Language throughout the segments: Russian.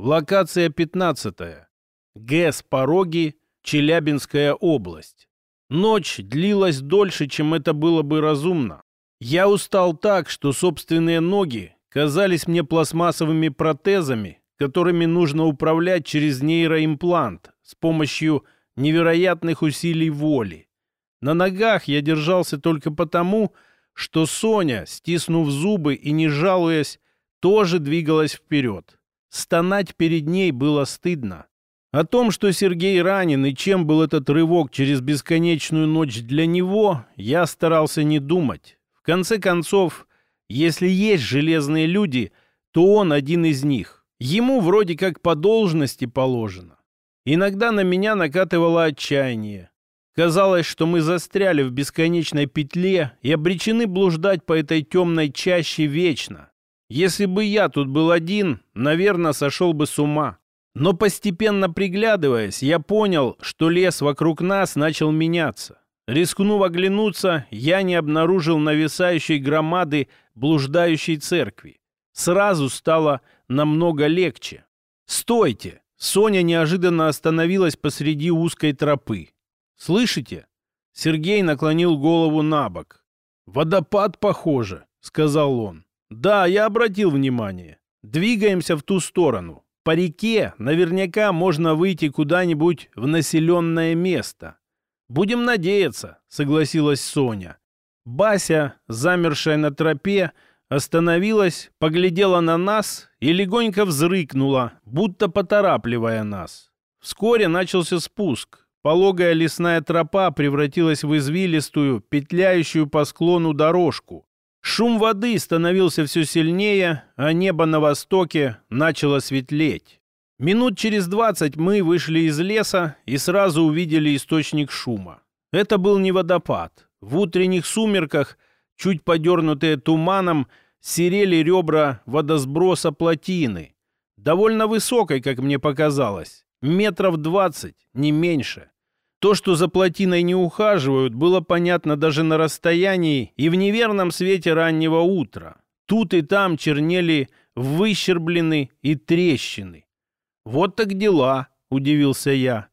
Локация 15. ГЭС «Пороги», Челябинская область. Ночь длилась дольше, чем это было бы разумно. Я устал так, что собственные ноги казались мне пластмассовыми протезами, которыми нужно управлять через нейроимплант с помощью невероятных усилий воли. На ногах я держался только потому, что Соня, стиснув зубы и не жалуясь, тоже двигалась вперед. Стонать перед ней было стыдно. О том, что Сергей ранен и чем был этот рывок через бесконечную ночь для него, я старался не думать. В конце концов, если есть железные люди, то он один из них. Ему вроде как по должности положено. Иногда на меня накатывало отчаяние. Казалось, что мы застряли в бесконечной петле и обречены блуждать по этой темной чаще вечно. Если бы я тут был один, наверное, сошел бы с ума. Но постепенно приглядываясь, я понял, что лес вокруг нас начал меняться. Рискнув оглянуться, я не обнаружил нависающей громады блуждающей церкви. Сразу стало намного легче. «Стойте!» Соня неожиданно остановилась посреди узкой тропы. «Слышите?» Сергей наклонил голову на бок. «Водопад, похоже», — сказал он. «Да, я обратил внимание. Двигаемся в ту сторону. По реке наверняка можно выйти куда-нибудь в населенное место. Будем надеяться», — согласилась Соня. Бася, замершая на тропе, остановилась, поглядела на нас и легонько взрыкнула, будто поторапливая нас. Вскоре начался спуск. Пологая лесная тропа превратилась в извилистую, петляющую по склону дорожку. Шум воды становился все сильнее, а небо на востоке начало светлеть. Минут через двадцать мы вышли из леса и сразу увидели источник шума. Это был не водопад. В утренних сумерках, чуть подернутые туманом, серели ребра водосброса плотины. Довольно высокой, как мне показалось. Метров двадцать, не меньше. То, что за плотиной не ухаживают, было понятно даже на расстоянии и в неверном свете раннего утра. Тут и там чернели выщерблены и трещины. «Вот так дела», — удивился я.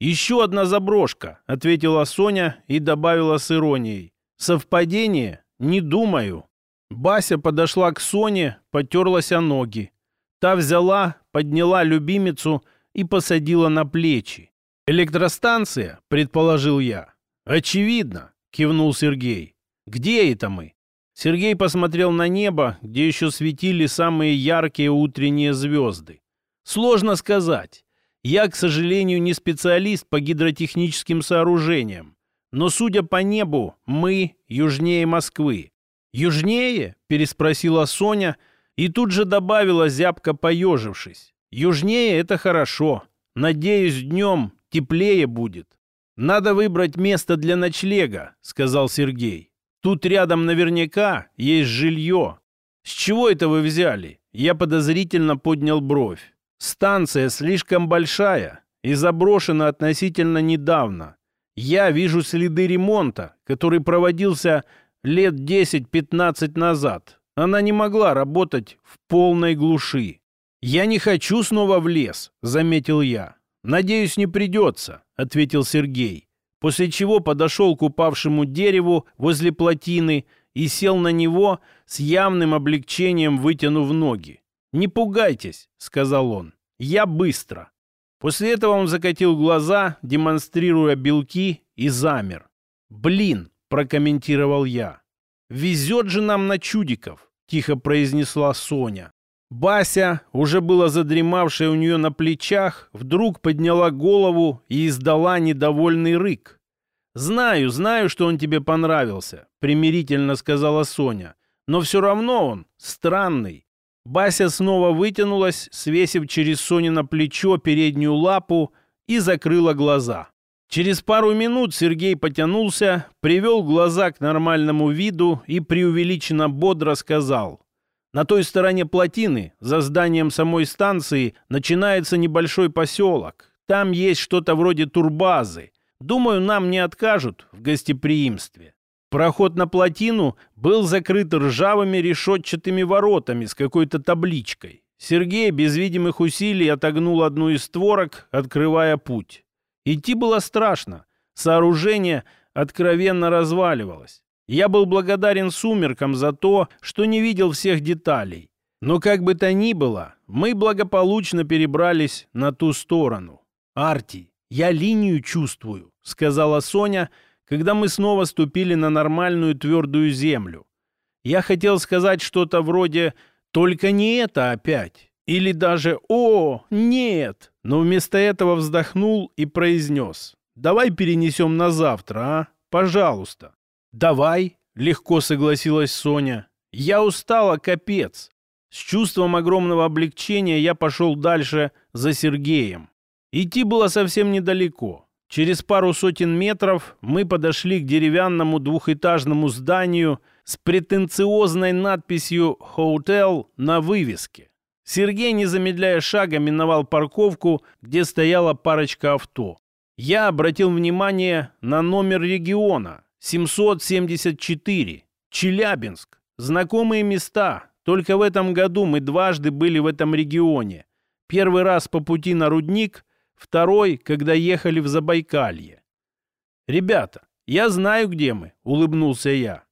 «Еще одна заброшка», — ответила Соня и добавила с иронией. «Совпадение? Не думаю». Бася подошла к Соне, потерлась о ноги. Та взяла, подняла любимицу и посадила на плечи. «Электростанция», — предположил я. «Очевидно», — кивнул Сергей. «Где это мы?» Сергей посмотрел на небо, где еще светили самые яркие утренние звезды. «Сложно сказать. Я, к сожалению, не специалист по гидротехническим сооружениям. Но, судя по небу, мы южнее Москвы. «Южнее?» — переспросила Соня и тут же добавила, зябко поежившись. «Южнее — это хорошо. Надеюсь, днем теплее будет». «Надо выбрать место для ночлега», — сказал Сергей. «Тут рядом наверняка есть жилье». «С чего это вы взяли?» Я подозрительно поднял бровь. «Станция слишком большая и заброшена относительно недавно. Я вижу следы ремонта, который проводился лет 10-15 назад. Она не могла работать в полной глуши. «Я не хочу снова в лес», — заметил я. «Надеюсь, не придется», — ответил Сергей, после чего подошел к упавшему дереву возле плотины и сел на него с явным облегчением, вытянув ноги. «Не пугайтесь», — сказал он, — «я быстро». После этого он закатил глаза, демонстрируя белки, и замер. «Блин, прокомментировал я. «Везет же нам на чудиков», — тихо произнесла Соня. Бася, уже было задремавшая у нее на плечах, вдруг подняла голову и издала недовольный рык. «Знаю, знаю, что он тебе понравился», — примирительно сказала Соня. «Но все равно он странный». Бася снова вытянулась, свесив через Соне на плечо переднюю лапу и закрыла глаза. Через пару минут Сергей потянулся, привел глаза к нормальному виду и преувеличенно бодро сказал. На той стороне плотины, за зданием самой станции, начинается небольшой поселок. Там есть что-то вроде турбазы. Думаю, нам не откажут в гостеприимстве. Проход на плотину был закрыт ржавыми решетчатыми воротами с какой-то табличкой. Сергей без видимых усилий отогнул одну из створок, открывая путь. Идти было страшно. Сооружение откровенно разваливалось. Я был благодарен сумеркам за то, что не видел всех деталей. Но как бы то ни было, мы благополучно перебрались на ту сторону. «Арти, я линию чувствую», — сказала Соня, когда мы снова ступили на нормальную твердую землю. Я хотел сказать что-то вроде «Только не это опять!» или даже «О, нет!» но вместо этого вздохнул и произнес «Давай перенесем на завтра, а? Пожалуйста». «Давай», — легко согласилась Соня. «Я устала, капец». С чувством огромного облегчения я пошел дальше за Сергеем. Идти было совсем недалеко. Через пару сотен метров мы подошли к деревянному двухэтажному зданию с претенциозной надписью «Hotel» на вывеске. Сергей, не замедляя шага, миновал парковку, где стояла парочка авто. Я обратил внимание на номер региона 774, Челябинск. Знакомые места. Только в этом году мы дважды были в этом регионе. Первый раз по пути на рудник, второй, когда ехали в Забайкалье. «Ребята, я знаю, где мы», — улыбнулся я.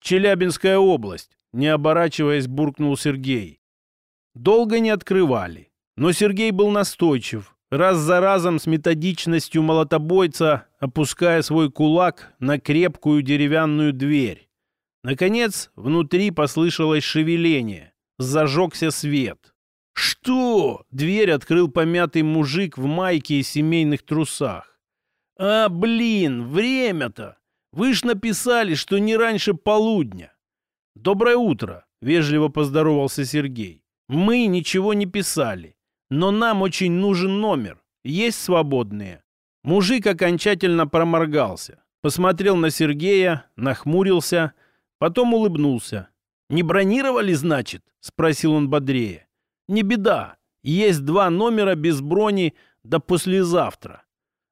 «Челябинская область», — не оборачиваясь, буркнул Сергей. Долго не открывали, но Сергей был настойчив, раз за разом с методичностью молотобойца опуская свой кулак на крепкую деревянную дверь. Наконец, внутри послышалось шевеление. Зажегся свет. «Что?» — дверь открыл помятый мужик в майке и семейных трусах. «А, блин, время-то! Вы ж написали, что не раньше полудня!» «Доброе утро!» — вежливо поздоровался Сергей. «Мы ничего не писали. Но нам очень нужен номер. Есть свободные?» Мужик окончательно проморгался. Посмотрел на Сергея, нахмурился, потом улыбнулся. «Не бронировали, значит?» — спросил он бодрее. «Не беда. Есть два номера без брони до послезавтра».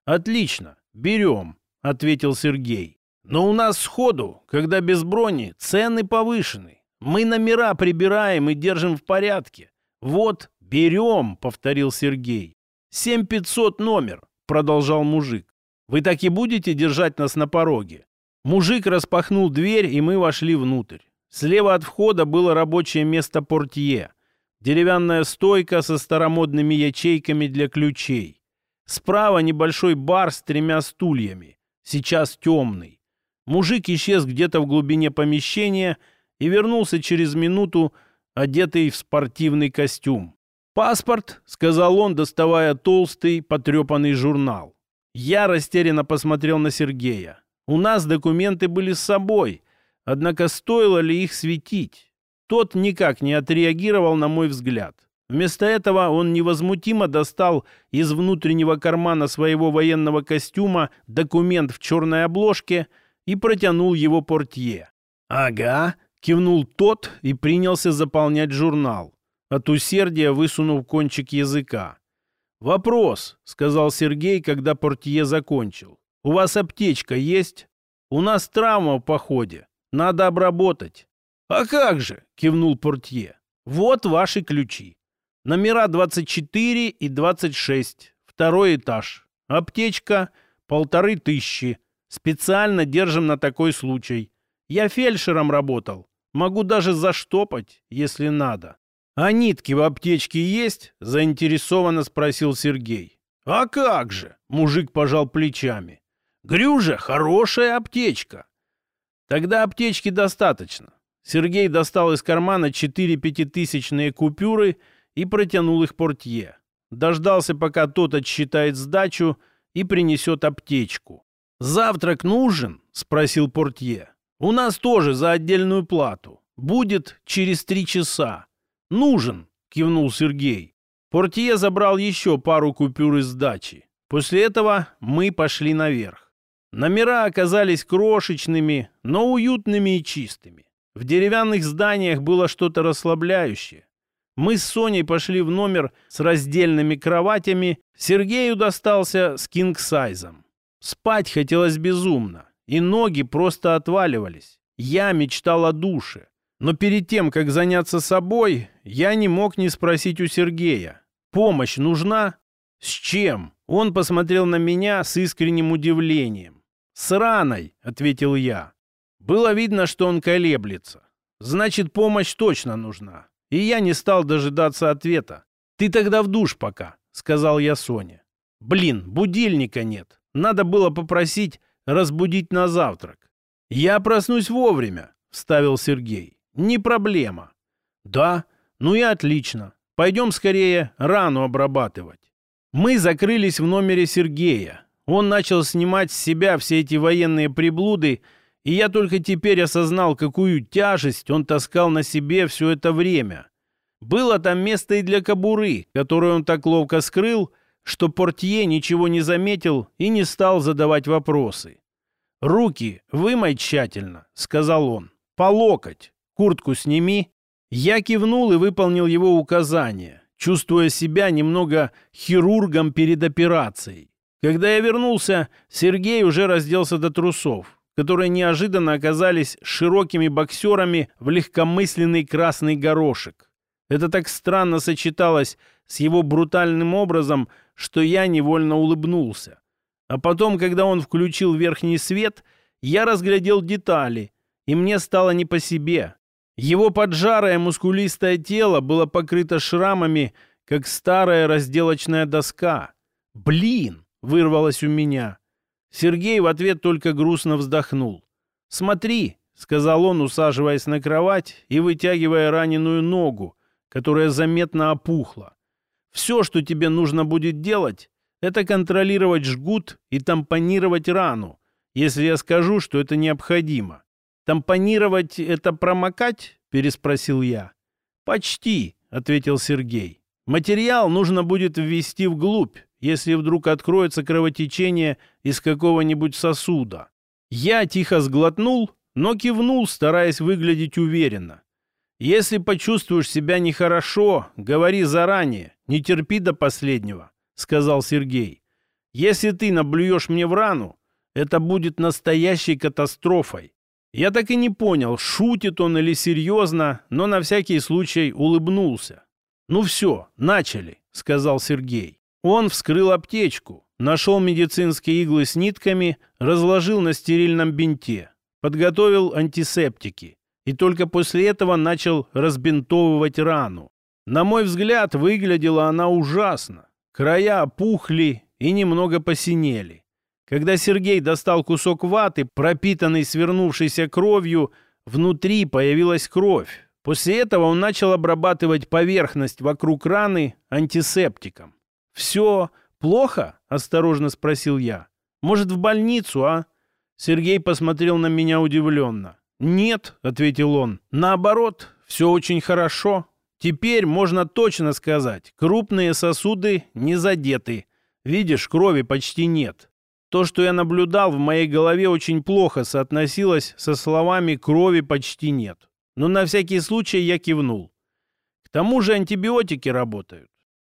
«Отлично. Берем», — ответил Сергей. «Но у нас сходу, когда без брони, цены повышены. Мы номера прибираем и держим в порядке. Вот «Берем», — повторил Сергей. «Семь пятьсот номер», — продолжал мужик. «Вы так и будете держать нас на пороге?» Мужик распахнул дверь, и мы вошли внутрь. Слева от входа было рабочее место портье. Деревянная стойка со старомодными ячейками для ключей. Справа небольшой бар с тремя стульями. Сейчас темный. Мужик исчез где-то в глубине помещения и вернулся через минуту, одетый в спортивный костюм. «Паспорт», — сказал он, доставая толстый, потрепанный журнал. Я растерянно посмотрел на Сергея. У нас документы были с собой, однако стоило ли их светить? Тот никак не отреагировал на мой взгляд. Вместо этого он невозмутимо достал из внутреннего кармана своего военного костюма документ в черной обложке и протянул его портье. «Ага», — кивнул тот и принялся заполнять журнал от усердия высунув кончик языка. «Вопрос», — сказал Сергей, когда портье закончил. «У вас аптечка есть? У нас травма в походе. Надо обработать». «А как же?» — кивнул портье. «Вот ваши ключи. Номера 24 и 26. Второй этаж. Аптечка — полторы тысячи. Специально держим на такой случай. Я фельдшером работал. Могу даже заштопать, если надо». «А нитки в аптечке есть?» — заинтересованно спросил Сергей. «А как же?» — мужик пожал плечами. «Грюжа — хорошая аптечка». «Тогда аптечки достаточно». Сергей достал из кармана четыре пятитысячные купюры и протянул их портье. Дождался, пока тот отсчитает сдачу и принесет аптечку. «Завтрак нужен?» — спросил портье. «У нас тоже за отдельную плату. Будет через три часа. «Нужен!» — кивнул Сергей. Портье забрал еще пару купюр из сдачи. После этого мы пошли наверх. Номера оказались крошечными, но уютными и чистыми. В деревянных зданиях было что-то расслабляющее. Мы с Соней пошли в номер с раздельными кроватями. Сергею достался с кинг-сайзом. Спать хотелось безумно, и ноги просто отваливались. Я мечтал о душе. Но перед тем, как заняться собой, я не мог не спросить у Сергея. «Помощь нужна?» «С чем?» Он посмотрел на меня с искренним удивлением. «С раной», — ответил я. Было видно, что он колеблется. Значит, помощь точно нужна. И я не стал дожидаться ответа. «Ты тогда в душ пока», — сказал я Соне. «Блин, будильника нет. Надо было попросить разбудить на завтрак». «Я проснусь вовремя», — вставил Сергей. «Не проблема». «Да? Ну и отлично. Пойдем скорее рану обрабатывать». Мы закрылись в номере Сергея. Он начал снимать с себя все эти военные приблуды, и я только теперь осознал, какую тяжесть он таскал на себе все это время. Было там место и для кобуры, которую он так ловко скрыл, что портье ничего не заметил и не стал задавать вопросы. «Руки вымой тщательно», — сказал он. «По локоть. Куртку сними». Я кивнул и выполнил его указание, чувствуя себя немного хирургом перед операцией. Когда я вернулся, Сергей уже разделся до трусов которые неожиданно оказались широкими боксерами в легкомысленный красный горошек. Это так странно сочеталось с его брутальным образом, что я невольно улыбнулся. А потом, когда он включил верхний свет, я разглядел детали, и мне стало не по себе. Его поджарое мускулистое тело было покрыто шрамами, как старая разделочная доска. «Блин!» — вырвалось у меня. Сергей в ответ только грустно вздохнул. «Смотри», — сказал он, усаживаясь на кровать и вытягивая раненую ногу, которая заметно опухла. «Все, что тебе нужно будет делать, это контролировать жгут и тампонировать рану, если я скажу, что это необходимо». «Тампонировать — это промокать?» — переспросил я. «Почти», — ответил Сергей. «Материал нужно будет ввести вглубь, если вдруг откроется кровотечение из какого-нибудь сосуда. Я тихо сглотнул, но кивнул, стараясь выглядеть уверенно. «Если почувствуешь себя нехорошо, говори заранее, не терпи до последнего», — сказал Сергей. «Если ты наблюешь мне в рану, это будет настоящей катастрофой». Я так и не понял, шутит он или серьезно, но на всякий случай улыбнулся. «Ну все, начали», — сказал Сергей. Он вскрыл аптечку, нашел медицинские иглы с нитками, разложил на стерильном бинте, подготовил антисептики и только после этого начал разбинтовывать рану. На мой взгляд, выглядела она ужасно. Края опухли и немного посинели. Когда Сергей достал кусок ваты, пропитанный свернувшейся кровью, внутри появилась кровь. После этого он начал обрабатывать поверхность вокруг раны антисептиком. «Все плохо?» — осторожно спросил я. «Может, в больницу, а?» Сергей посмотрел на меня удивленно. «Нет», — ответил он, — «наоборот, все очень хорошо. Теперь можно точно сказать, крупные сосуды не задеты. Видишь, крови почти нет. То, что я наблюдал в моей голове, очень плохо соотносилось со словами «крови почти нет». Но на всякий случай я кивнул. К тому же антибиотики работают.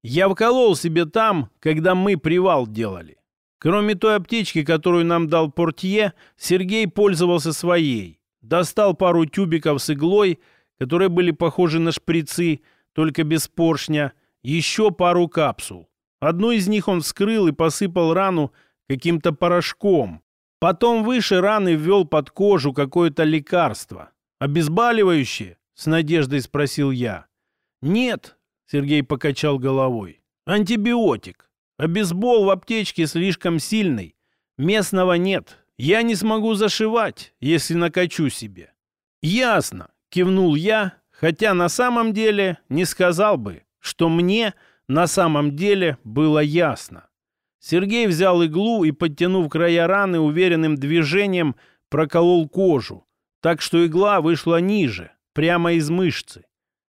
Я вколол себе там, когда мы привал делали. Кроме той аптечки, которую нам дал портье, Сергей пользовался своей. Достал пару тюбиков с иглой, которые были похожи на шприцы, только без поршня, еще пару капсул. Одну из них он вскрыл и посыпал рану каким-то порошком. Потом выше раны ввел под кожу какое-то лекарство. «Обезболивающее?» — с надеждой спросил я. «Нет, Сергей покачал головой. Антибиотик. Обезбол в аптечке слишком сильный. Местного нет. Я не смогу зашивать, если накачу себе. Ясно, кивнул я, хотя на самом деле не сказал бы, что мне на самом деле было ясно. Сергей взял иглу и, подтянув края раны, уверенным движением проколол кожу, так что игла вышла ниже, прямо из мышцы.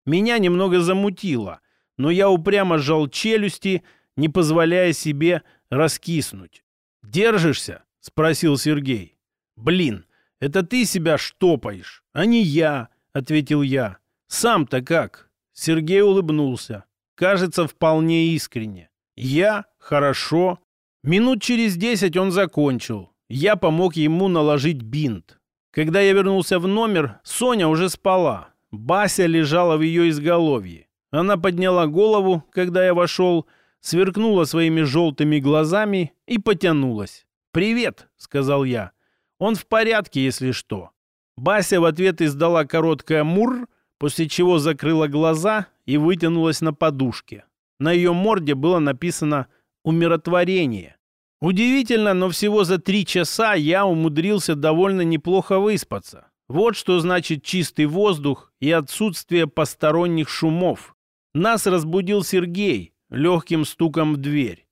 Меня немного замутило, но я упрямо сжал челюсти, не позволяя себе раскиснуть. «Держишься?» — спросил Сергей. «Блин, это ты себя штопаешь, а не я», — ответил я. «Сам-то как?» Сергей улыбнулся. Кажется, вполне искренне. «Я? Хорошо». Минут через десять он закончил. Я помог ему наложить бинт. Когда я вернулся в номер, Соня уже спала. Бася лежала в ее изголовье. Она подняла голову, когда я вошел, сверкнула своими желтыми глазами и потянулась. «Привет», — сказал я. «Он в порядке, если что». Бася в ответ издала короткое «мур», после чего закрыла глаза и вытянулась на подушке. На ее морде было написано «умиротворение». Удивительно, но всего за три часа я умудрился довольно неплохо выспаться. Вот что значит чистый воздух и отсутствие посторонних шумов. Нас разбудил Сергей легким стуком в дверь.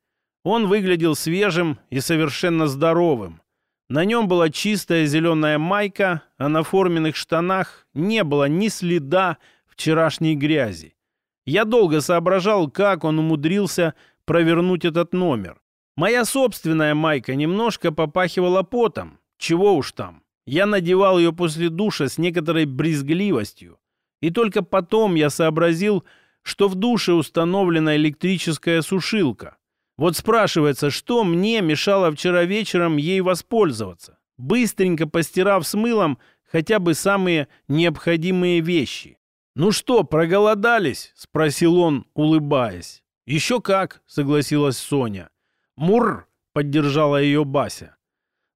Он выглядел свежим и совершенно здоровым. На нем была чистая зеленая майка, а на форменных штанах не было ни следа вчерашней грязи. Я долго соображал, как он умудрился провернуть этот номер. Моя собственная майка немножко попахивала потом. Чего уж там. Я надевал ее после душа с некоторой брезгливостью. И только потом я сообразил, что в душе установлена электрическая сушилка. Вот спрашивается, что мне мешало вчера вечером ей воспользоваться, быстренько постирав с мылом хотя бы самые необходимые вещи. «Ну что, проголодались?» — спросил он, улыбаясь. «Еще как», — согласилась Соня. «Мур!» — поддержала ее Бася.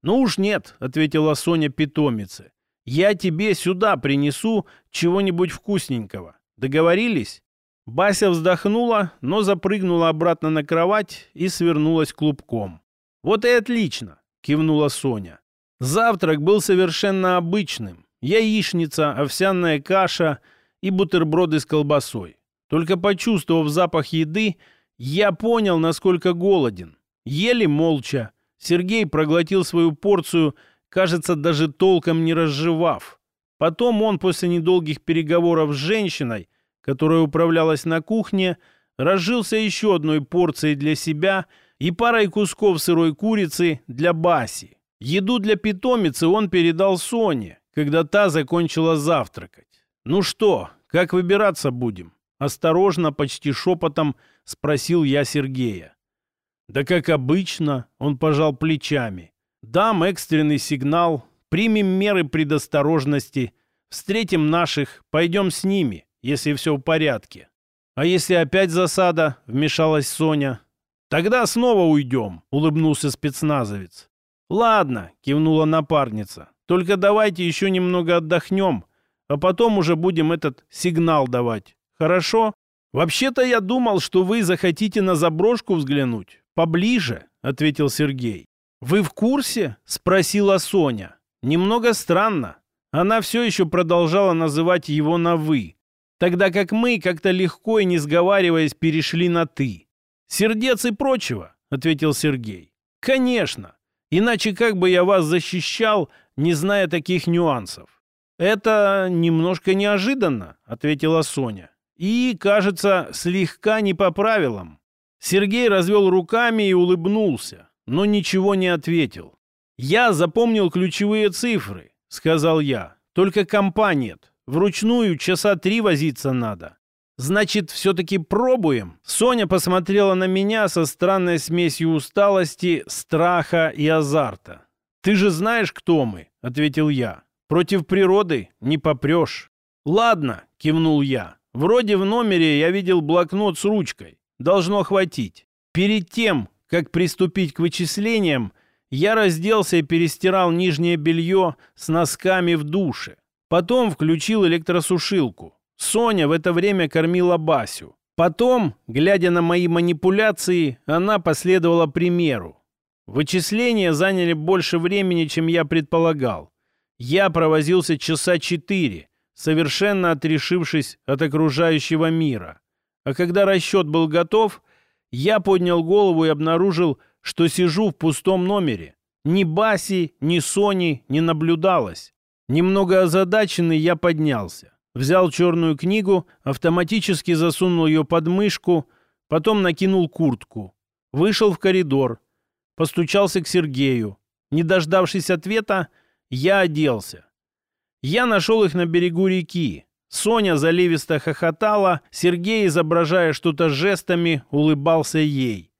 «Ну уж нет», — ответила Соня питомице. «Я тебе сюда принесу чего-нибудь вкусненького. Договорились?» Бася вздохнула, но запрыгнула обратно на кровать и свернулась клубком. «Вот и отлично!» — кивнула Соня. Завтрак был совершенно обычным. Яичница, овсяная каша и бутерброды с колбасой. Только почувствовав запах еды, я понял, насколько голоден. Ели молча. Сергей проглотил свою порцию, кажется, даже толком не разжевав. Потом он после недолгих переговоров с женщиной которая управлялась на кухне, разжился еще одной порцией для себя и парой кусков сырой курицы для Баси. Еду для питомицы он передал Соне, когда та закончила завтракать. «Ну что, как выбираться будем?» Осторожно, почти шепотом спросил я Сергея. «Да как обычно», — он пожал плечами. «Дам экстренный сигнал, примем меры предосторожности, встретим наших, пойдем с ними если все в порядке. А если опять засада, вмешалась Соня. Тогда снова уйдем, улыбнулся спецназовец. Ладно, кивнула напарница. Только давайте еще немного отдохнем, а потом уже будем этот сигнал давать. Хорошо? Вообще-то я думал, что вы захотите на заброшку взглянуть. Поближе, ответил Сергей. Вы в курсе? Спросила Соня. Немного странно. Она все еще продолжала называть его на «вы» тогда как мы как-то легко и не сговариваясь перешли на «ты». «Сердец и прочего», — ответил Сергей. «Конечно. Иначе как бы я вас защищал, не зная таких нюансов?» «Это немножко неожиданно», — ответила Соня. «И, кажется, слегка не по правилам». Сергей развел руками и улыбнулся, но ничего не ответил. «Я запомнил ключевые цифры», — сказал я. «Только компа нет. Вручную часа три возиться надо. Значит, все-таки пробуем. Соня посмотрела на меня со странной смесью усталости, страха и азарта. «Ты же знаешь, кто мы?» — ответил я. «Против природы не попрешь». «Ладно», — кивнул я. «Вроде в номере я видел блокнот с ручкой. Должно хватить. Перед тем, как приступить к вычислениям, я разделся и перестирал нижнее белье с носками в душе. Потом включил электросушилку. Соня в это время кормила Басю. Потом, глядя на мои манипуляции, она последовала примеру. Вычисления заняли больше времени, чем я предполагал. Я провозился часа четыре, совершенно отрешившись от окружающего мира. А когда расчет был готов, я поднял голову и обнаружил, что сижу в пустом номере. Ни Баси, ни Сони не наблюдалось. Немного озадаченный я поднялся. Взял черную книгу, автоматически засунул ее под мышку, потом накинул куртку. Вышел в коридор. Постучался к Сергею. Не дождавшись ответа, я оделся. Я нашел их на берегу реки. Соня заливисто хохотала, Сергей, изображая что-то жестами, улыбался ей.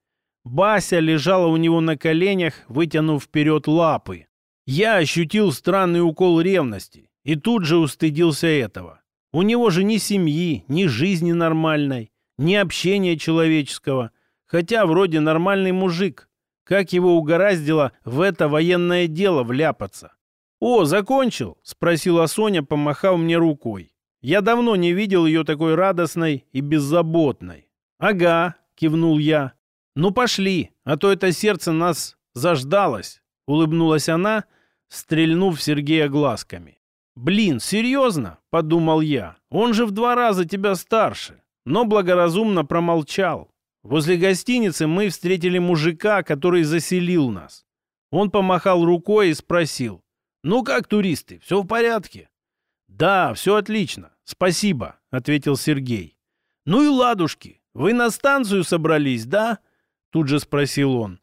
Бася лежала у него на коленях, вытянув вперед лапы. Я ощутил странный укол ревности и тут же устыдился этого. У него же ни семьи, ни жизни нормальной, ни общения человеческого. Хотя вроде нормальный мужик. Как его угораздило в это военное дело вляпаться? «О, закончил?» — спросила Соня, помахав мне рукой. Я давно не видел ее такой радостной и беззаботной. «Ага», — кивнул я. «Ну пошли, а то это сердце нас заждалось», — улыбнулась она, стрельнув Сергея глазками. «Блин, серьезно?» — подумал я. «Он же в два раза тебя старше». Но благоразумно промолчал. Возле гостиницы мы встретили мужика, который заселил нас. Он помахал рукой и спросил. «Ну как, туристы, все в порядке?» «Да, все отлично. Спасибо», — ответил Сергей. «Ну и ладушки. Вы на станцию собрались, да?» Тут же спросил он.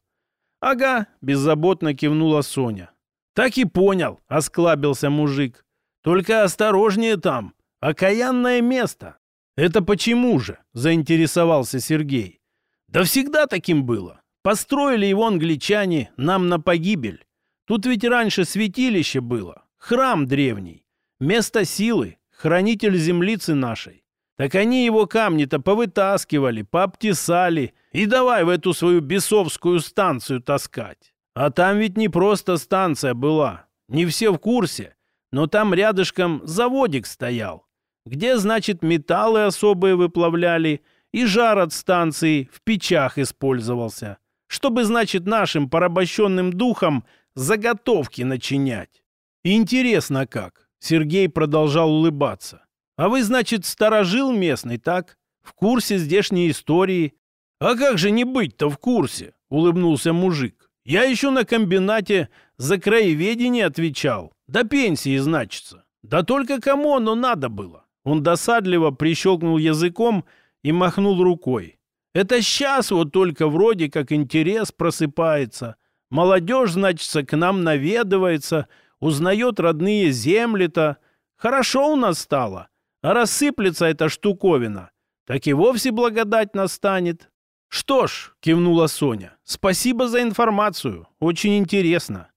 «Ага», — беззаботно кивнула Соня. «Так и понял», — осклабился мужик. «Только осторожнее там. Окаянное место». «Это почему же?» — заинтересовался Сергей. «Да всегда таким было. Построили его англичане нам на погибель. Тут ведь раньше святилище было, храм древний, место силы, хранитель землицы нашей. Так они его камни-то повытаскивали, пообтесали и давай в эту свою бесовскую станцию таскать. А там ведь не просто станция была, не все в курсе, но там рядышком заводик стоял, где, значит, металлы особые выплавляли и жар от станции в печах использовался, чтобы, значит, нашим порабощенным духом заготовки начинять. Интересно как. Сергей продолжал улыбаться. А вы, значит, сторожил местный, так? В курсе здешней истории? А как же не быть-то в курсе? Улыбнулся мужик. Я еще на комбинате за краеведение отвечал. До пенсии, значится. Да только кому оно надо было? Он досадливо прищелкнул языком и махнул рукой. Это сейчас вот только вроде как интерес просыпается. Молодежь, значит, к нам наведывается, узнает родные земли-то. Хорошо у нас стало. А рассыплется эта штуковина, так и вовсе благодать настанет. Что ж, кивнула Соня, спасибо за информацию. Очень интересно.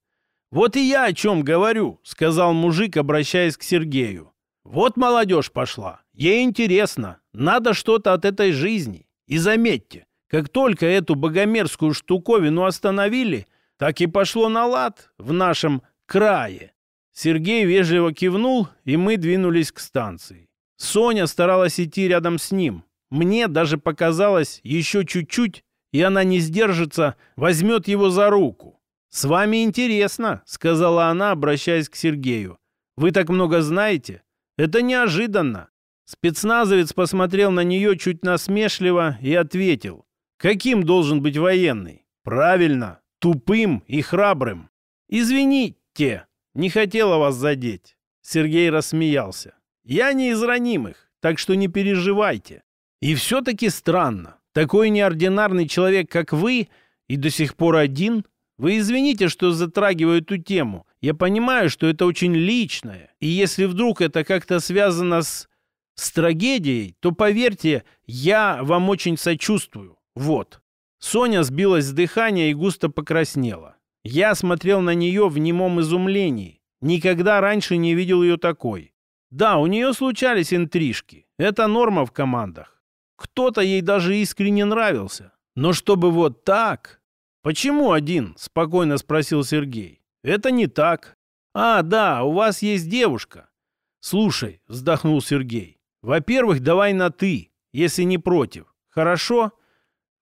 Вот и я о чем говорю, сказал мужик, обращаясь к Сергею. Вот молодежь пошла. Ей интересно. Надо что-то от этой жизни. И заметьте, как только эту богомерзкую штуковину остановили, так и пошло на лад в нашем крае. Сергей вежливо кивнул, и мы двинулись к станции. Соня старалась идти рядом с ним. Мне даже показалось еще чуть-чуть, и она не сдержится, возьмет его за руку. «С вами интересно», — сказала она, обращаясь к Сергею. «Вы так много знаете? Это неожиданно». Спецназовец посмотрел на нее чуть насмешливо и ответил. «Каким должен быть военный?» «Правильно, тупым и храбрым. «Извините, не хотела вас задеть». Сергей рассмеялся. «Я не из ранимых, так что не переживайте. И все-таки странно. Такой неординарный человек, как вы, и до сих пор один. Вы извините, что затрагиваю эту тему. Я понимаю, что это очень личное. И если вдруг это как-то связано с... с трагедией, то, поверьте, я вам очень сочувствую. Вот». Соня сбилась с дыхания и густо покраснела. Я смотрел на нее в немом изумлении. Никогда раньше не видел ее такой. Да, у нее случались интрижки. Это норма в командах. Кто-то ей даже искренне нравился. Но чтобы вот так... «Почему один?» — спокойно спросил Сергей. «Это не так». «А, да, у вас есть девушка». «Слушай», — вздохнул Сергей, — «во-первых, давай на «ты», если не против. Хорошо?»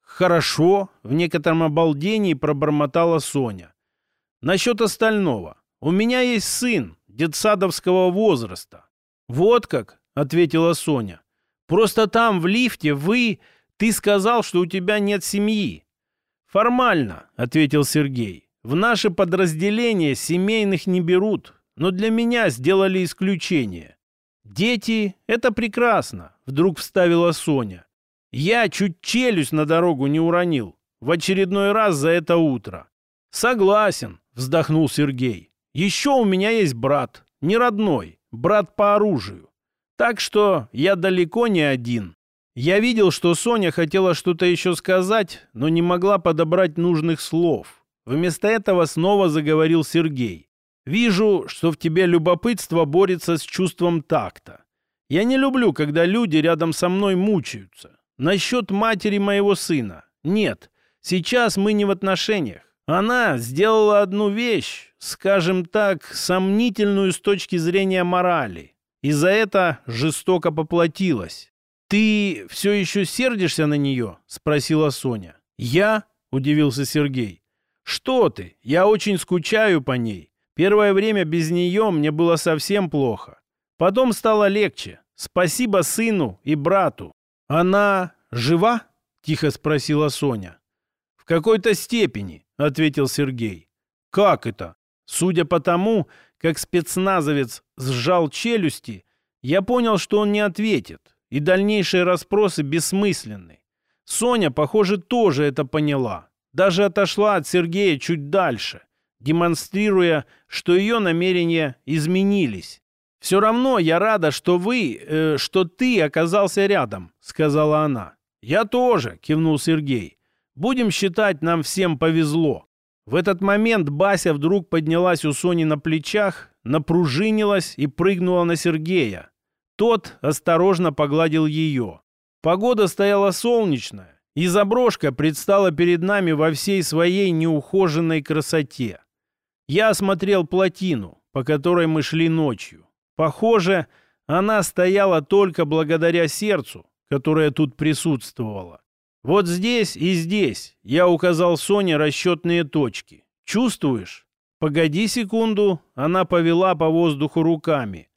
«Хорошо», — в некотором обалдении пробормотала Соня. «Насчет остального. У меня есть сын детсадовского возраста». «Вот как», — ответила Соня. «Просто там, в лифте, вы... Ты сказал, что у тебя нет семьи». «Формально», — ответил Сергей. «В наше подразделение семейных не берут, но для меня сделали исключение». «Дети — это прекрасно», — вдруг вставила Соня. Я чуть челюсть на дорогу не уронил. В очередной раз за это утро. Согласен, вздохнул Сергей. Еще у меня есть брат. Не родной. Брат по оружию. Так что я далеко не один. Я видел, что Соня хотела что-то еще сказать, но не могла подобрать нужных слов. Вместо этого снова заговорил Сергей. «Вижу, что в тебе любопытство борется с чувством такта. Я не люблю, когда люди рядом со мной мучаются. Насчет матери моего сына. Нет, сейчас мы не в отношениях. Она сделала одну вещь, скажем так, сомнительную с точки зрения морали. И за это жестоко поплатилась. «Ты все еще сердишься на нее?» — спросила Соня. «Я?» — удивился Сергей. «Что ты? Я очень скучаю по ней. Первое время без нее мне было совсем плохо. Потом стало легче. Спасибо сыну и брату. Она жива?» — тихо спросила Соня. «В какой-то степени», — ответил Сергей. «Как это?» Судя по тому, как спецназовец сжал челюсти, я понял, что он не ответит, и дальнейшие расспросы бессмысленны. Соня, похоже, тоже это поняла. Даже отошла от Сергея чуть дальше, демонстрируя, что ее намерения изменились. «Все равно я рада, что вы, э, что ты оказался рядом», — сказала она. «Я тоже», — кивнул Сергей. «Будем считать, нам всем повезло». В этот момент Бася вдруг поднялась у Сони на плечах, напружинилась и прыгнула на Сергея. Тот осторожно погладил ее. Погода стояла солнечная, и заброшка предстала перед нами во всей своей неухоженной красоте. Я осмотрел плотину, по которой мы шли ночью. Похоже, она стояла только благодаря сердцу, которое тут присутствовало. Вот здесь и здесь я указал Соне расчетные точки. Чувствуешь? Погоди секунду, она повела по воздуху руками.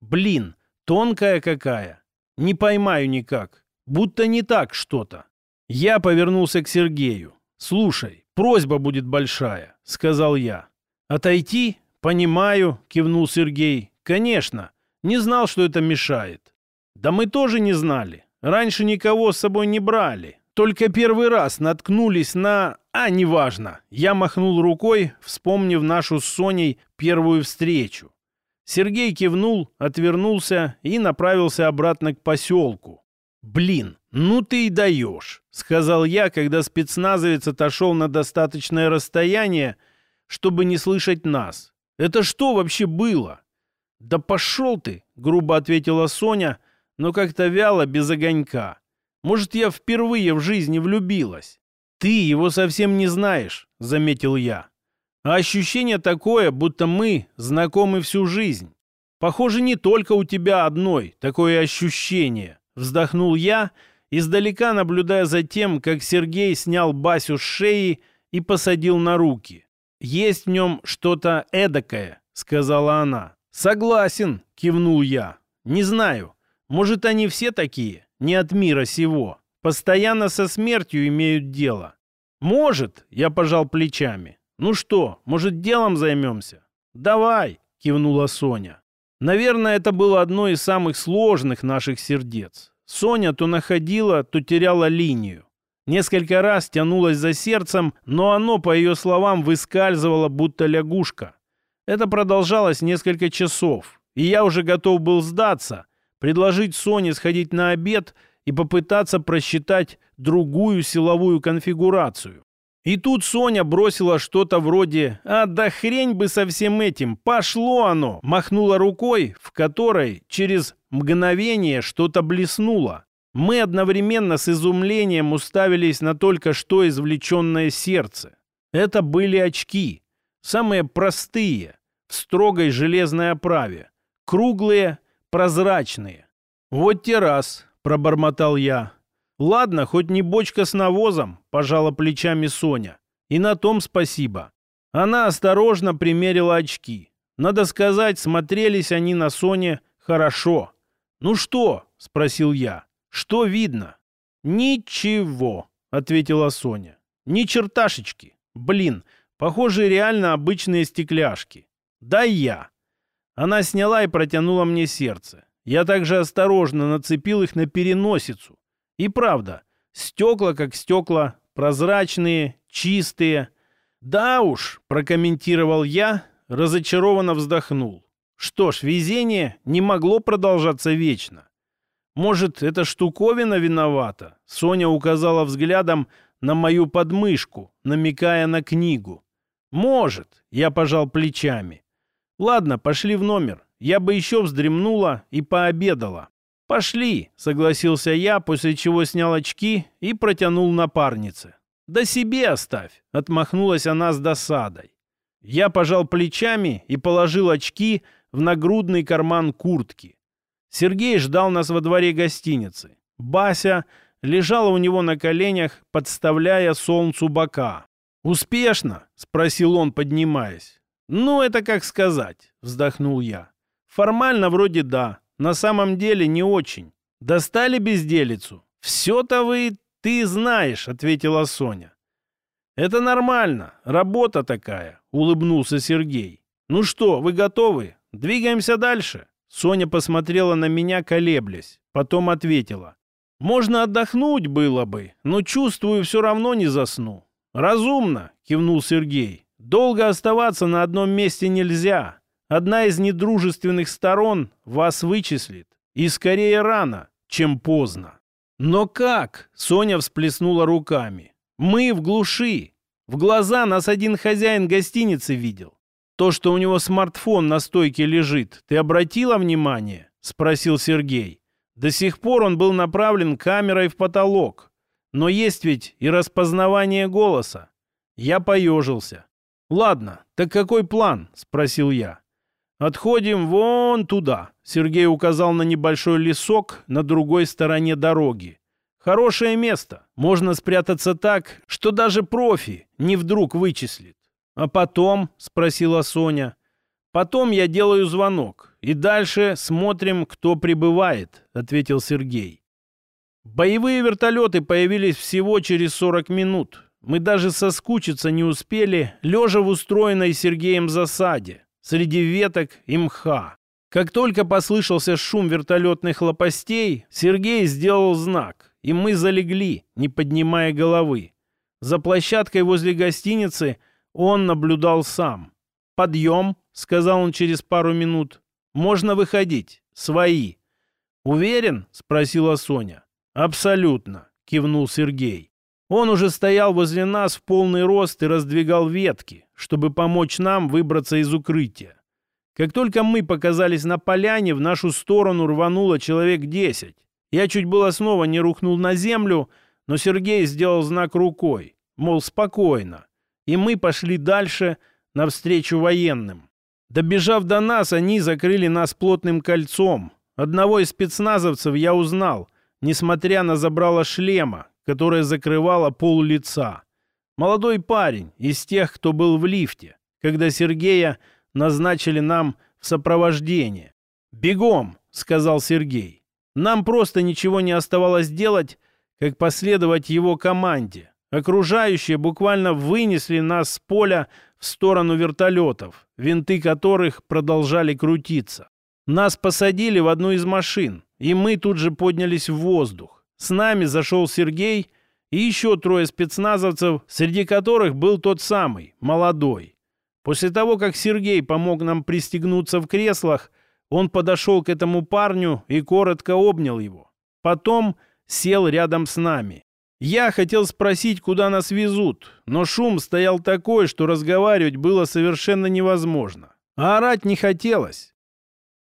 Блин, тонкая какая. Не поймаю никак. Будто не так что-то. Я повернулся к Сергею. «Слушай, просьба будет большая», — сказал я. «Отойти? Понимаю», — кивнул Сергей. Конечно, не знал, что это мешает. Да мы тоже не знали. Раньше никого с собой не брали. Только первый раз наткнулись на... А, неважно. Я махнул рукой, вспомнив нашу с Соней первую встречу. Сергей кивнул, отвернулся и направился обратно к поселку. «Блин, ну ты и даешь», — сказал я, когда спецназовец отошел на достаточное расстояние, чтобы не слышать нас. «Это что вообще было?» «Да пошел ты!» — грубо ответила Соня, но как-то вяло, без огонька. «Может, я впервые в жизни влюбилась?» «Ты его совсем не знаешь», — заметил я. «А ощущение такое, будто мы знакомы всю жизнь. Похоже, не только у тебя одной такое ощущение», — вздохнул я, издалека наблюдая за тем, как Сергей снял Басю с шеи и посадил на руки. «Есть в нем что-то эдакое», — сказала она. «Согласен», — кивнул я. «Не знаю. Может, они все такие, не от мира сего. Постоянно со смертью имеют дело». «Может», — я пожал плечами. «Ну что, может, делом займемся?» «Давай», — кивнула Соня. Наверное, это было одно из самых сложных наших сердец. Соня то находила, то теряла линию. Несколько раз тянулась за сердцем, но оно, по ее словам, выскальзывало, будто лягушка. Это продолжалось несколько часов, и я уже готов был сдаться, предложить Соне сходить на обед и попытаться просчитать другую силовую конфигурацию. И тут Соня бросила что-то вроде «А да хрень бы со всем этим! Пошло оно!» Махнула рукой, в которой через мгновение что-то блеснуло. Мы одновременно с изумлением уставились на только что извлеченное сердце. Это были очки. Самые простые, в строгой железной оправе. Круглые, прозрачные. «Вот те раз», — пробормотал я. «Ладно, хоть не бочка с навозом», — пожала плечами Соня. «И на том спасибо». Она осторожно примерила очки. Надо сказать, смотрелись они на Соне хорошо. «Ну что?» — спросил я. «Что видно?» «Ничего», — ответила Соня. «Ни черташечки. Блин, похоже, реально обычные стекляшки. «Дай я!» Она сняла и протянула мне сердце. Я также осторожно нацепил их на переносицу. И правда, стекла как стекла, прозрачные, чистые. «Да уж», — прокомментировал я, разочарованно вздохнул. Что ж, везение не могло продолжаться вечно. Может, эта штуковина виновата? Соня указала взглядом на мою подмышку, намекая на книгу. Может, я пожал плечами. Ладно, пошли в номер. Я бы еще вздремнула и пообедала. «Пошли», — согласился я, после чего снял очки и протянул напарнице. «Да себе оставь», — отмахнулась она с досадой. Я пожал плечами и положил очки в нагрудный карман куртки. Сергей ждал нас во дворе гостиницы. Бася лежала у него на коленях, подставляя солнцу бока. «Успешно?» — спросил он, поднимаясь. «Ну, это как сказать», — вздохнул я. «Формально вроде да, на самом деле не очень. Достали безделицу? Все-то вы, ты знаешь, ответила Соня. Это нормально, работа такая, улыбнулся Сергей. Ну что, вы готовы? Двигаемся дальше. Соня посмотрела на меня, колеблясь. Потом ответила. Можно отдохнуть было бы, но чувствую, все равно не засну. Разумно, кивнул Сергей. Долго оставаться на одном месте нельзя. Одна из недружественных сторон вас вычислит. И скорее рано, чем поздно. Но как? Соня всплеснула руками. Мы в глуши. В глаза нас один хозяин гостиницы видел. То, что у него смартфон на стойке лежит, ты обратила внимание? Спросил Сергей. До сих пор он был направлен камерой в потолок. Но есть ведь и распознавание голоса. Я поежился. «Ладно, так какой план?» — спросил я. «Отходим вон туда», — Сергей указал на небольшой лесок на другой стороне дороги. «Хорошее место. Можно спрятаться так, что даже профи не вдруг вычислит». «А потом?» — спросила Соня. «Потом я делаю звонок, и дальше смотрим, кто прибывает», — ответил Сергей. Боевые вертолеты появились всего через 40 минут. Мы даже соскучиться не успели, лежа в устроенной Сергеем засаде среди веток и мха. Как только послышался шум вертолетных лопастей, Сергей сделал знак, и мы залегли, не поднимая головы. За площадкой возле гостиницы он наблюдал сам. «Подъем», — сказал он через пару минут. «Можно выходить. Свои». «Уверен?» — спросила Соня. «Абсолютно», — кивнул Сергей. Он уже стоял возле нас в полный рост и раздвигал ветки, чтобы помочь нам выбраться из укрытия. Как только мы показались на поляне, в нашу сторону рвануло человек десять. Я чуть было снова не рухнул на землю, но Сергей сделал знак рукой, мол, спокойно. И мы пошли дальше, навстречу военным. Добежав до нас, они закрыли нас плотным кольцом. Одного из спецназовцев я узнал, несмотря на забрало шлема, которая закрывала пол лица. Молодой парень из тех, кто был в лифте, когда Сергея назначили нам в сопровождение. «Бегом!» — сказал Сергей. «Нам просто ничего не оставалось делать, как последовать его команде. Окружающие буквально вынесли нас с поля в сторону вертолетов, винты которых продолжали крутиться. Нас посадили в одну из машин, и мы тут же поднялись в воздух. С нами зашел Сергей и еще трое спецназовцев, среди которых был тот самый, молодой. После того, как Сергей помог нам пристегнуться в креслах, он подошел к этому парню и коротко обнял его. Потом сел рядом с нами. Я хотел спросить, куда нас везут, но шум стоял такой, что разговаривать было совершенно невозможно. А орать не хотелось.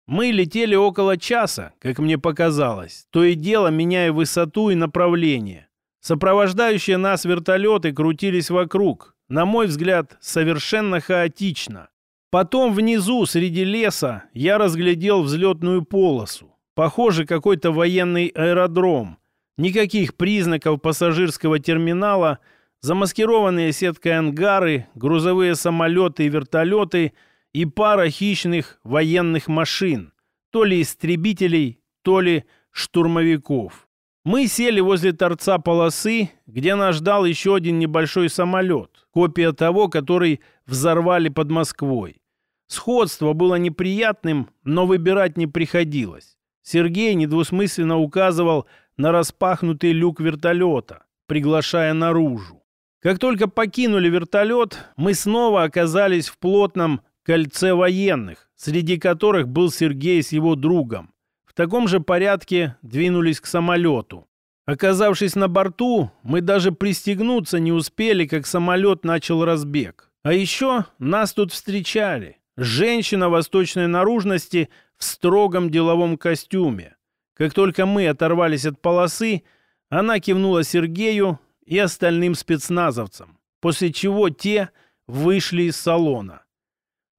Мы летели около часа, как мне показалось, то и дело меняя высоту и направление. Сопровождающие нас вертолеты крутились вокруг, на мой взгляд, совершенно хаотично. Потом внизу, среди леса, я разглядел взлетную полосу. Похоже, какой-то военный аэродром. Никаких признаков пассажирского терминала, замаскированные сеткой ангары, грузовые самолеты и вертолеты — и пара хищных военных машин, то ли истребителей, то ли штурмовиков. Мы сели возле торца полосы, где нас ждал еще один небольшой самолет, копия того, который взорвали под Москвой. Сходство было неприятным, но выбирать не приходилось. Сергей недвусмысленно указывал на распахнутый люк вертолета, приглашая наружу. Как только покинули вертолет, мы снова оказались в плотном кольце военных, среди которых был Сергей с его другом. В таком же порядке двинулись к самолету. Оказавшись на борту, мы даже пристегнуться не успели, как самолет начал разбег. А еще нас тут встречали. Женщина восточной наружности в строгом деловом костюме. Как только мы оторвались от полосы, она кивнула Сергею и остальным спецназовцам, после чего те вышли из салона.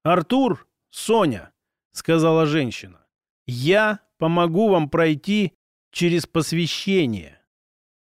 «Артур, Соня», — сказала женщина, — «я помогу вам пройти через посвящение».